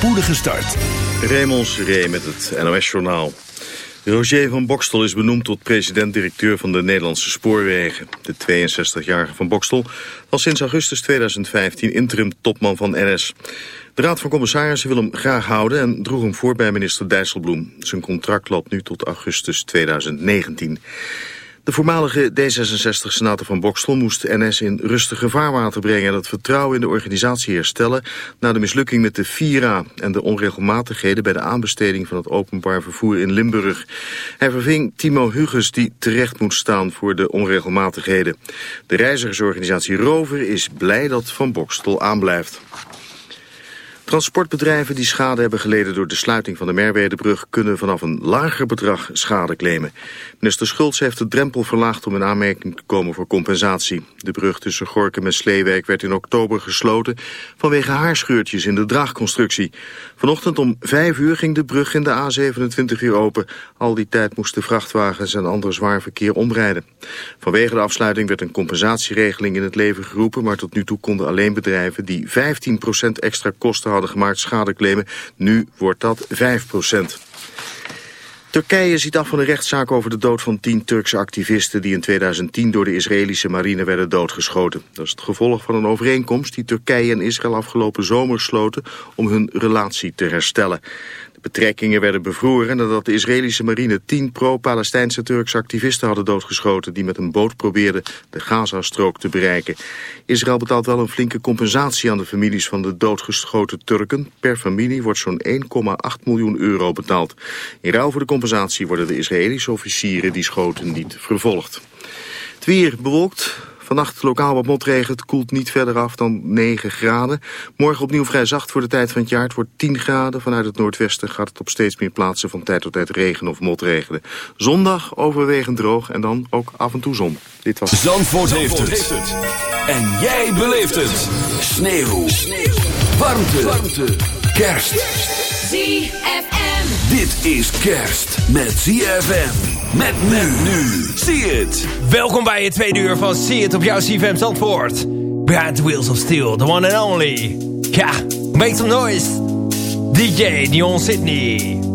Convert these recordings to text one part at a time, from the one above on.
spoedige start. Raymond Seré met het NOS-journaal. Roger van Bokstel is benoemd tot president-directeur van de Nederlandse Spoorwegen. De 62-jarige van Bokstel was sinds augustus 2015 interim-topman van NS. De Raad van Commissarissen wil hem graag houden en droeg hem voor bij minister Dijsselbloem. Zijn contract loopt nu tot augustus 2019. De voormalige D66-senator van Bokstel moest NS in rustige vaarwater brengen... en het vertrouwen in de organisatie herstellen... na de mislukking met de Vira en de onregelmatigheden... bij de aanbesteding van het openbaar vervoer in Limburg. Hij verving Timo Huges die terecht moet staan voor de onregelmatigheden. De reizigersorganisatie Rover is blij dat Van Bokstel aanblijft. Transportbedrijven die schade hebben geleden door de sluiting van de Merwedebrug kunnen vanaf een lager bedrag schade claimen. Minister Schultz heeft de drempel verlaagd om in aanmerking te komen voor compensatie. De brug tussen Gorkum en Sleewerk werd in oktober gesloten vanwege haarscheurtjes in de draagconstructie. Vanochtend om vijf uur ging de brug in de A27 weer open. Al die tijd moesten vrachtwagens en ander zwaar verkeer omrijden. Vanwege de afsluiting werd een compensatieregeling in het leven geroepen, maar tot nu toe konden alleen bedrijven die 15% extra kosten hadden gemaakt schade claimen. Nu wordt dat 5% Turkije ziet af van een rechtszaak over de dood van tien Turkse activisten... die in 2010 door de Israëlische marine werden doodgeschoten. Dat is het gevolg van een overeenkomst die Turkije en Israël afgelopen zomer sloten... om hun relatie te herstellen. Betrekkingen werden bevroren nadat de Israëlische marine tien pro-Palestijnse Turkse activisten hadden doodgeschoten die met een boot probeerden de Gazastrook te bereiken. Israël betaalt wel een flinke compensatie aan de families van de doodgeschoten Turken. Per familie wordt zo'n 1,8 miljoen euro betaald. In ruil voor de compensatie worden de Israëlische officieren die schoten niet vervolgd. Het weer bewolkt, Vannacht lokaal wat motregen. Het koelt niet verder af dan 9 graden. Morgen opnieuw vrij zacht voor de tijd van het jaar. Het wordt 10 graden. Vanuit het noordwesten gaat het op steeds meer plaatsen van tijd tot tijd regen of motregenen. Zondag overwegend droog en dan ook af en toe zon. Dit was Zandvoort, heeft, het. En jij beleeft het. Sneeuw. Sneeuw. Warmte. Warmte. Kerst. ZFM. Dit is kerst met ZFM. Met men nu. See it. Welkom bij het tweede uur van See it op jouw CFM Zandvoort. Behind Wheels of Steel, the one and only. Ja, make some noise. DJ Dion Sydney.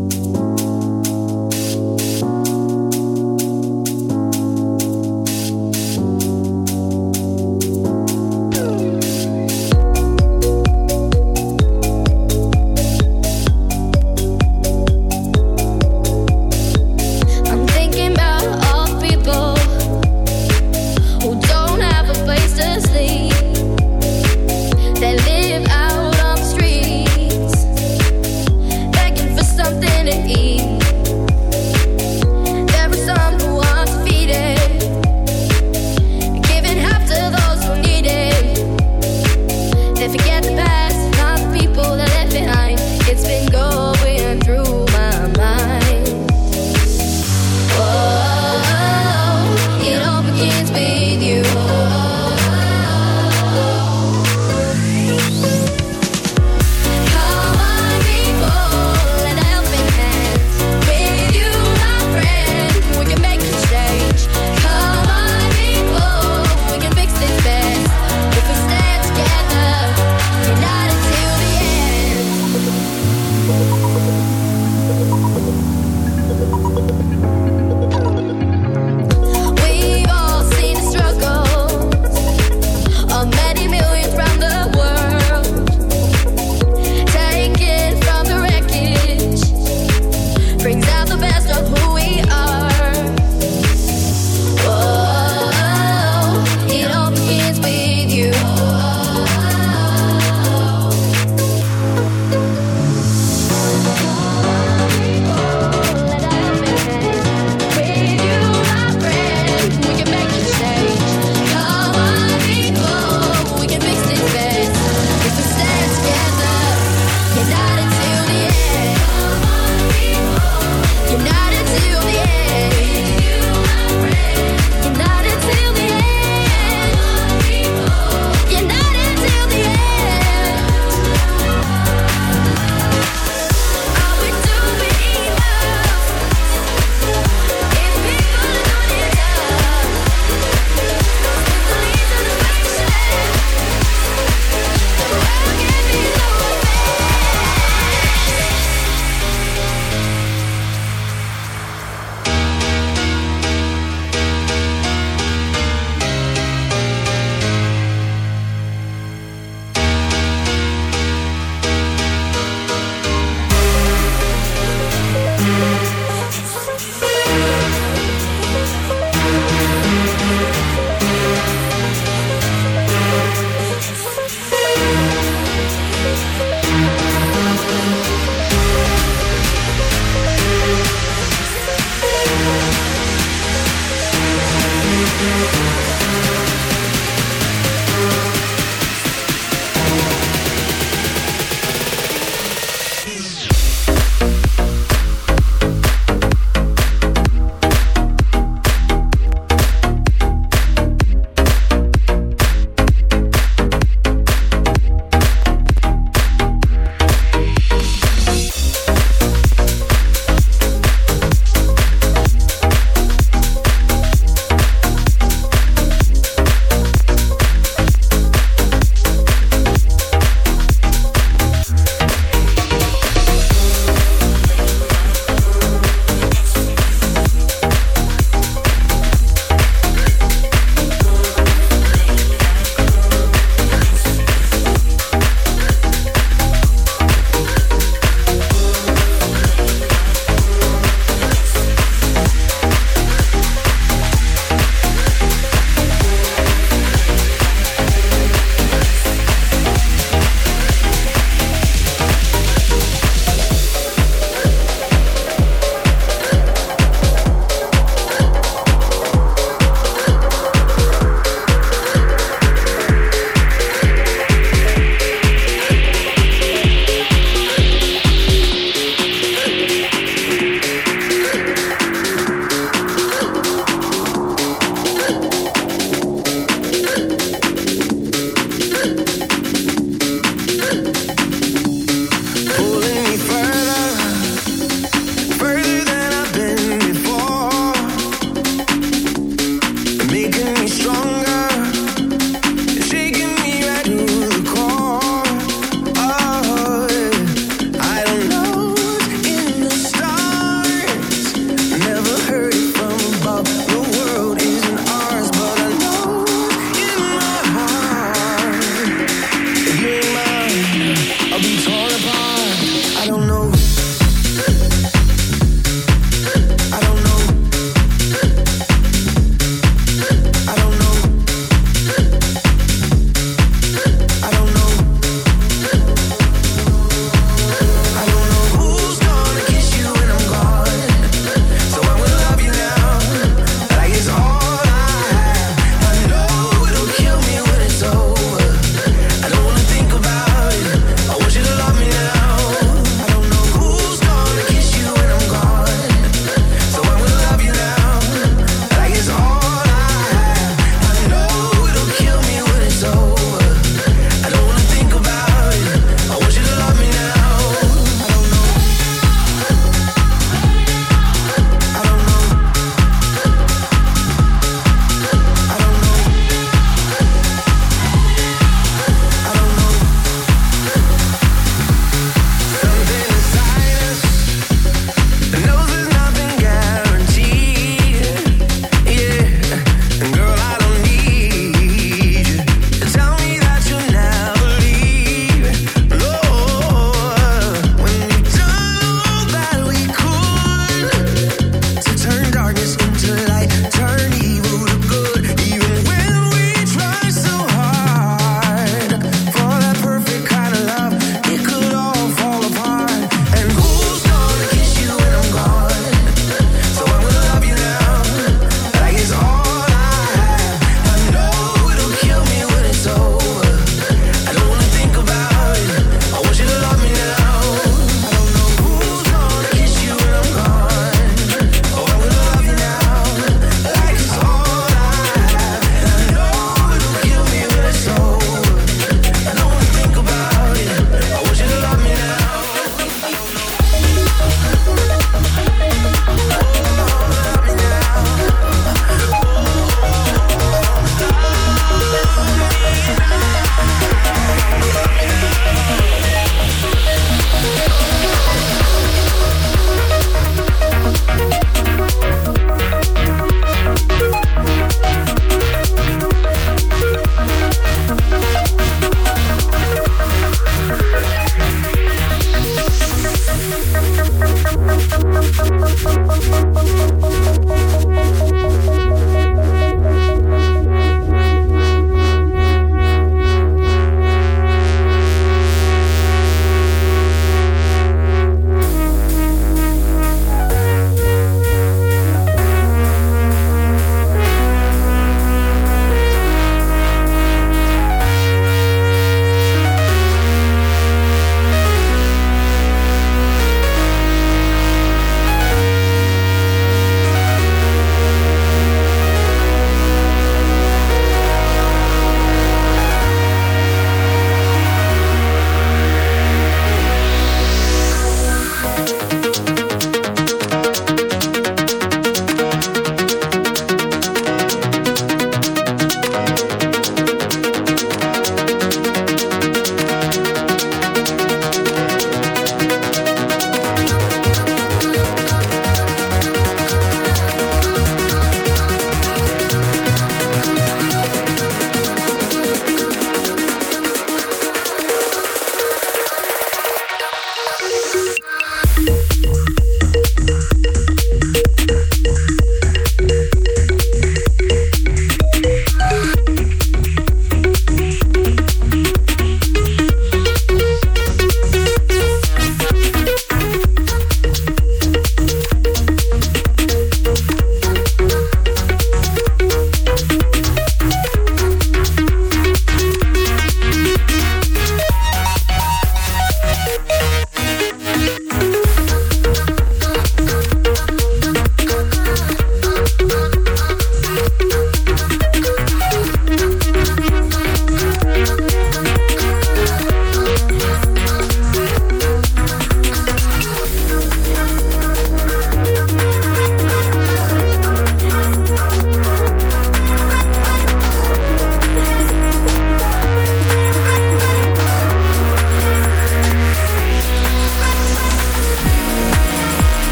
Thank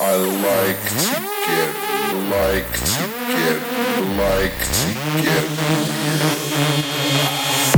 I like to get, like to get, like to get.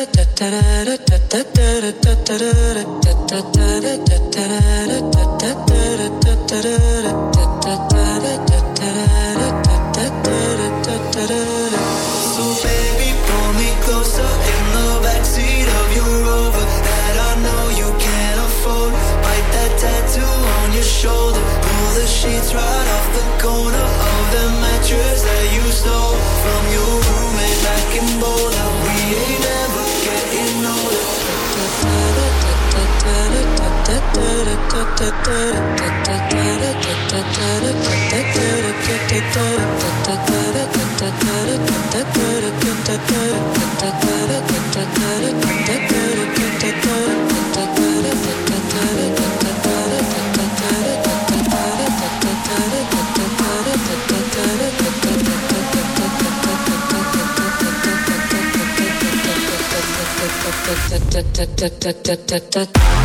da da da da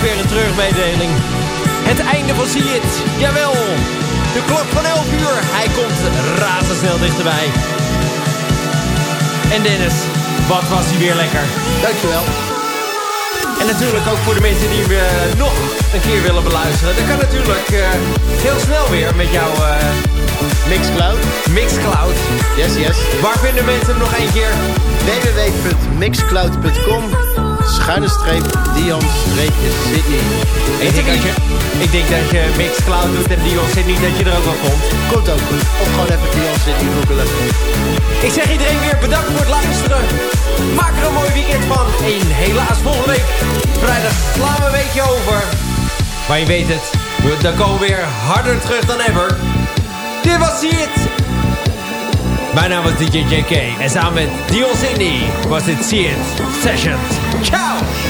ook weer een terugmededeling. Het einde van See It. Jawel. De klok van 11 uur. Hij komt razendsnel dichterbij. En Dennis, wat was hij weer lekker. Dankjewel. En natuurlijk ook voor de mensen die eh, nog een keer willen beluisteren. Dat kan natuurlijk eh, heel snel weer met jouw eh, Mixcloud. Mixcloud. Yes, yes. Waar vinden mensen hem nog een keer? www.mixcloud.com Schuine streep Dion streepje Sydney. Ik denk, dat je, ik denk dat je Mixcloud doet en Dion Sydney dat je er ook wel komt. Komt ook goed. Of gewoon even Dion Sydney googelen. Ik zeg iedereen weer bedankt voor het luisteren. Maak er een mooi weekend van. En helaas volgende week. Vrijdag slaan we een weekje over. Maar je weet het. We dan komen we weer harder terug dan ever. Dit was het. Mijn naam was DJ JK. En samen met Dion Sydney was dit See It Sessions. cow.